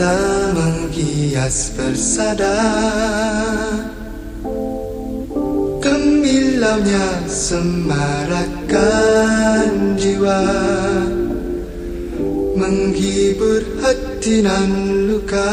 Mata menghias persada. Kemilaunya semarakan jiwa Menghibur hati nan luka.